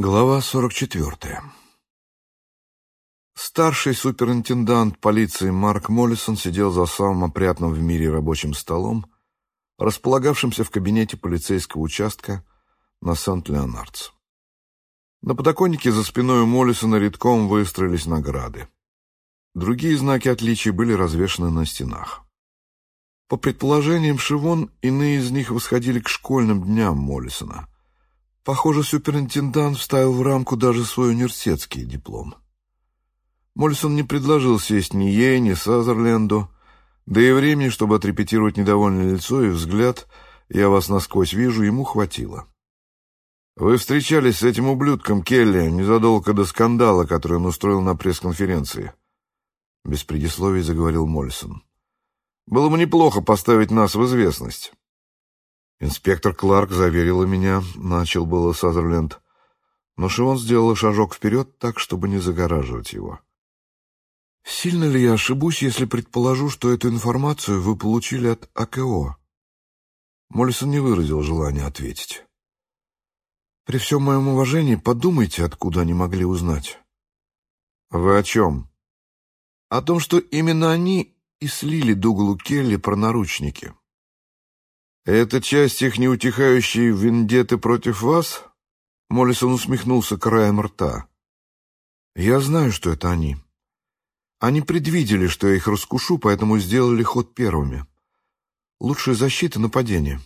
Глава 44. Старший суперинтендант полиции Марк Моллисон сидел за самым опрятным в мире рабочим столом, располагавшимся в кабинете полицейского участка на Сент-Леонардс. На подоконнике за спиной у Моллисона редком выстроились награды. Другие знаки отличия были развешаны на стенах. По предположениям Шивон, иные из них восходили к школьным дням Моллисона — Похоже, суперинтендант вставил в рамку даже свой университетский диплом. Мольсон не предложил сесть ни ей, ни Сазерленду, да и времени, чтобы отрепетировать недовольное лицо и взгляд «я вас насквозь вижу» ему хватило. «Вы встречались с этим ублюдком Келли незадолго до скандала, который он устроил на пресс-конференции», — без предисловий заговорил Мольсон. «Было бы неплохо поставить нас в известность». Инспектор Кларк заверила меня, начал было Сазерленд, но Шивон сделала шажок вперед так, чтобы не загораживать его. «Сильно ли я ошибусь, если предположу, что эту информацию вы получили от АКО?» Моллисон не выразил желания ответить. «При всем моем уважении подумайте, откуда они могли узнать». «Вы о чем?» «О том, что именно они и слили Дугалу Келли про наручники». «Это часть их неутихающей вендеты против вас?» Моллисон усмехнулся краем рта. «Я знаю, что это они. Они предвидели, что я их раскушу, поэтому сделали ход первыми. Лучшая защита — нападение».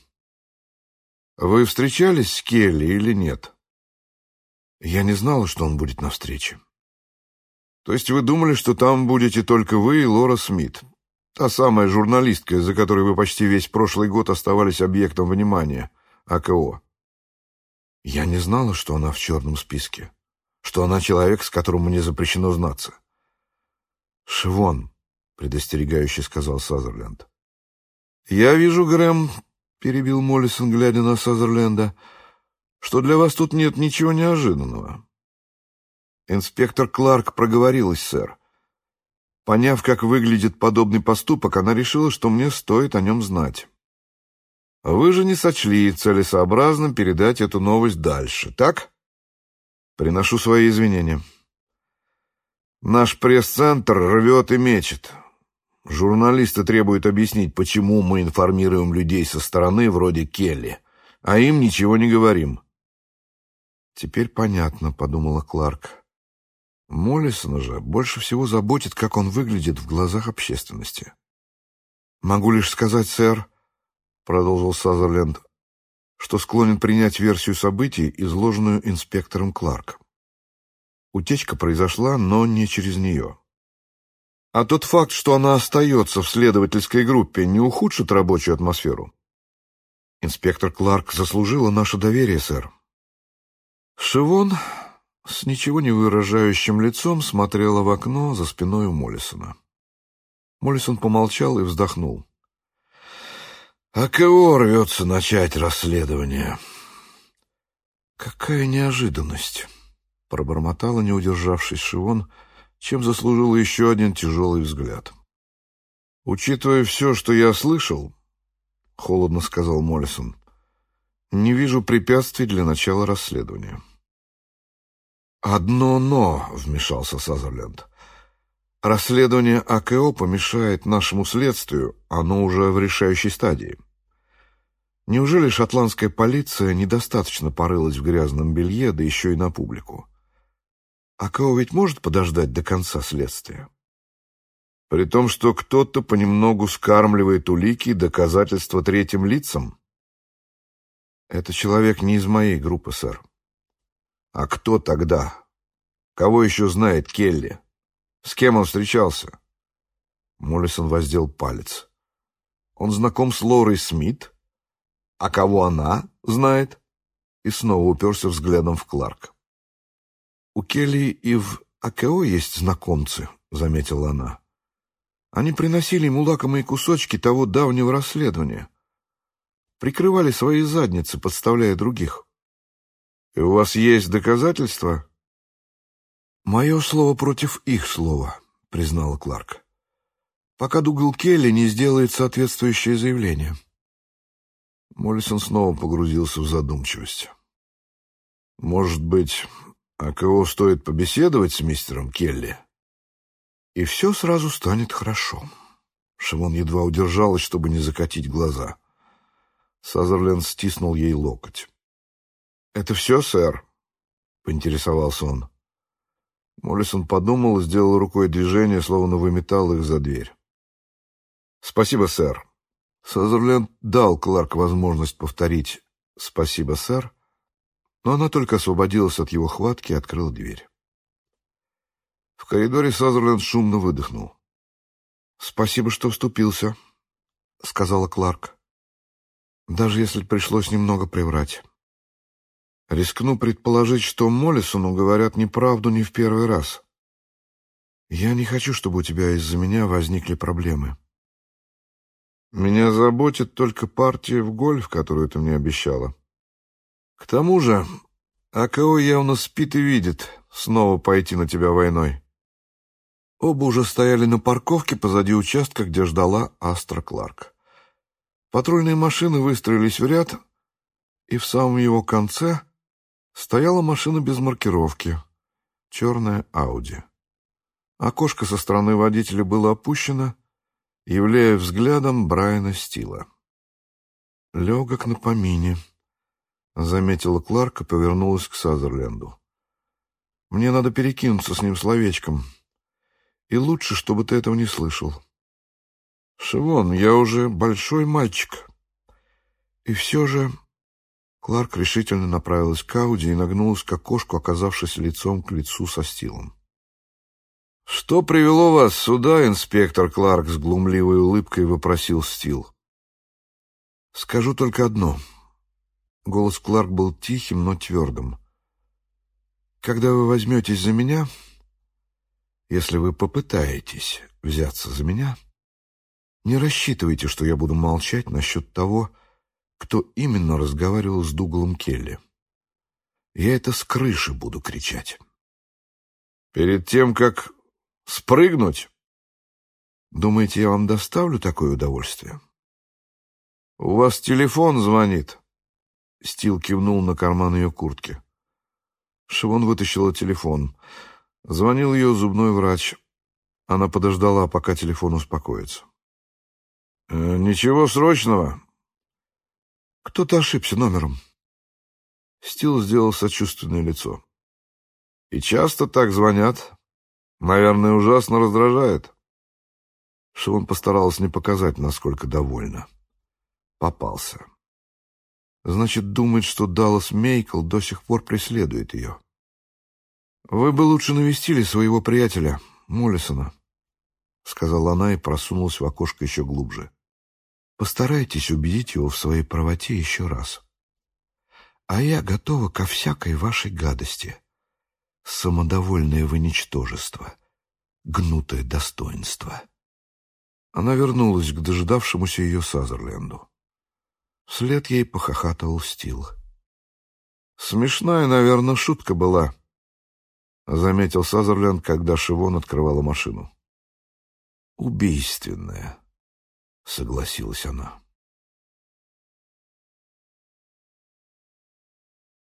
«Вы встречались с Келли или нет?» «Я не знала, что он будет на встрече». «То есть вы думали, что там будете только вы и Лора Смит?» Та самая журналистка, из-за которой вы почти весь прошлый год оставались объектом внимания. АКО. Я не знала, что она в черном списке. Что она человек, с которым мне запрещено знаться. «Шивон», — предостерегающе сказал Сазерленд. «Я вижу, Грэм», — перебил Моллисон, глядя на Сазерленда, «что для вас тут нет ничего неожиданного». Инспектор Кларк проговорилась, сэр. Поняв, как выглядит подобный поступок, она решила, что мне стоит о нем знать. Вы же не сочли целесообразным передать эту новость дальше, так? Приношу свои извинения. Наш пресс-центр рвет и мечет. Журналисты требуют объяснить, почему мы информируем людей со стороны вроде Келли, а им ничего не говорим. Теперь понятно, подумала Кларк. Моллисона же больше всего заботит, как он выглядит в глазах общественности. «Могу лишь сказать, сэр», — продолжил Сазерленд, что склонен принять версию событий, изложенную инспектором Кларком. Утечка произошла, но не через нее. А тот факт, что она остается в следовательской группе, не ухудшит рабочую атмосферу? Инспектор Кларк заслужила наше доверие, сэр. Шивон с ничего не выражающим лицом смотрела в окно за спиной у Моллисона. Моллисон помолчал и вздохнул. «А кого рвется начать расследование?» «Какая неожиданность!» — пробормотала, не удержавшись Шивон, чем заслужила еще один тяжелый взгляд. «Учитывая все, что я слышал, — холодно сказал Моллисон, — не вижу препятствий для начала расследования». «Одно «но», — вмешался Сазерленд. «Расследование АКО помешает нашему следствию, оно уже в решающей стадии. Неужели шотландская полиция недостаточно порылась в грязном белье, да еще и на публику? АКО ведь может подождать до конца следствия?» «При том, что кто-то понемногу скармливает улики и доказательства третьим лицам?» «Это человек не из моей группы, сэр», а кто тогда? Кого еще знает Келли? С кем он встречался? Моллисон воздел палец. Он знаком с Лорой Смит? А кого она знает? И снова уперся взглядом в Кларк. У Келли и в АКО есть знакомцы, заметила она. Они приносили ему лакомые кусочки того давнего расследования. Прикрывали свои задницы, подставляя других. И у вас есть доказательства? Мое слово против их слова, признала Кларк. Пока Дугал Келли не сделает соответствующее заявление. Моллисон снова погрузился в задумчивость. Может быть, А кого стоит побеседовать с мистером Келли? И все сразу станет хорошо. Шивон едва удержалась, чтобы не закатить глаза. Сазерленд стиснул ей локоть. «Это все, сэр?» — поинтересовался он. Моллисон подумал и сделал рукой движение, словно выметал их за дверь. «Спасибо, сэр». Сазерленд дал Кларк возможность повторить «Спасибо, сэр», но она только освободилась от его хватки и открыла дверь. В коридоре Сазерленд шумно выдохнул. «Спасибо, что вступился», — сказала Кларк. «Даже если пришлось немного приврать. Рискну предположить, что Моллисону говорят неправду не в первый раз. Я не хочу, чтобы у тебя из-за меня возникли проблемы». «Меня заботит только партия в гольф, которую ты мне обещала. К тому же, АКО явно спит и видит снова пойти на тебя войной». Оба уже стояли на парковке позади участка, где ждала Астра Кларк. Патрульные машины выстроились в ряд, и в самом его конце стояла машина без маркировки, черная Ауди. Окошко со стороны водителя было опущено, являя взглядом Брайана Стила. «Легок на помине», — заметила Кларк и повернулась к Сазерленду. «Мне надо перекинуться с ним словечком». И лучше, чтобы ты этого не слышал. Шивон, я уже большой мальчик. И все же... Кларк решительно направилась к Ауди и нагнулась к окошку, оказавшись лицом к лицу со стилом. «Что привело вас сюда, инспектор Кларк?» — с глумливой улыбкой вопросил Стил. «Скажу только одно». Голос Кларк был тихим, но твердым. «Когда вы возьметесь за меня, если вы попытаетесь взяться за меня, не рассчитывайте, что я буду молчать насчет того, кто именно разговаривал с Дугалом Келли. Я это с крыши буду кричать. Перед тем, как спрыгнуть? Думаете, я вам доставлю такое удовольствие? У вас телефон звонит. Стил кивнул на карман ее куртки. Шивон вытащила телефон. Звонил ее зубной врач. Она подождала, пока телефон успокоится. «Э, «Ничего срочного». «Кто-то ошибся номером». Стил сделал сочувственное лицо. «И часто так звонят. Наверное, ужасно раздражает». Шивон постаралась не показать, насколько довольна. Попался. Значит, думает, что Даллас Мейкл до сих пор преследует ее. «Вы бы лучше навестили своего приятеля, Моллисона», — сказала она и просунулась в окошко еще глубже. «Постарайтесь убедить его в своей правоте еще раз. А я готова ко всякой вашей гадости. Самодовольное вы ничтожество, гнутое достоинство». Она вернулась к дожидавшемуся ее Сазерленду. Вслед ей похохатывал Стил. «Смешная, наверное, шутка была», — заметил Сазерленд, когда Шивон открывала машину. «Убийственная», — согласилась она.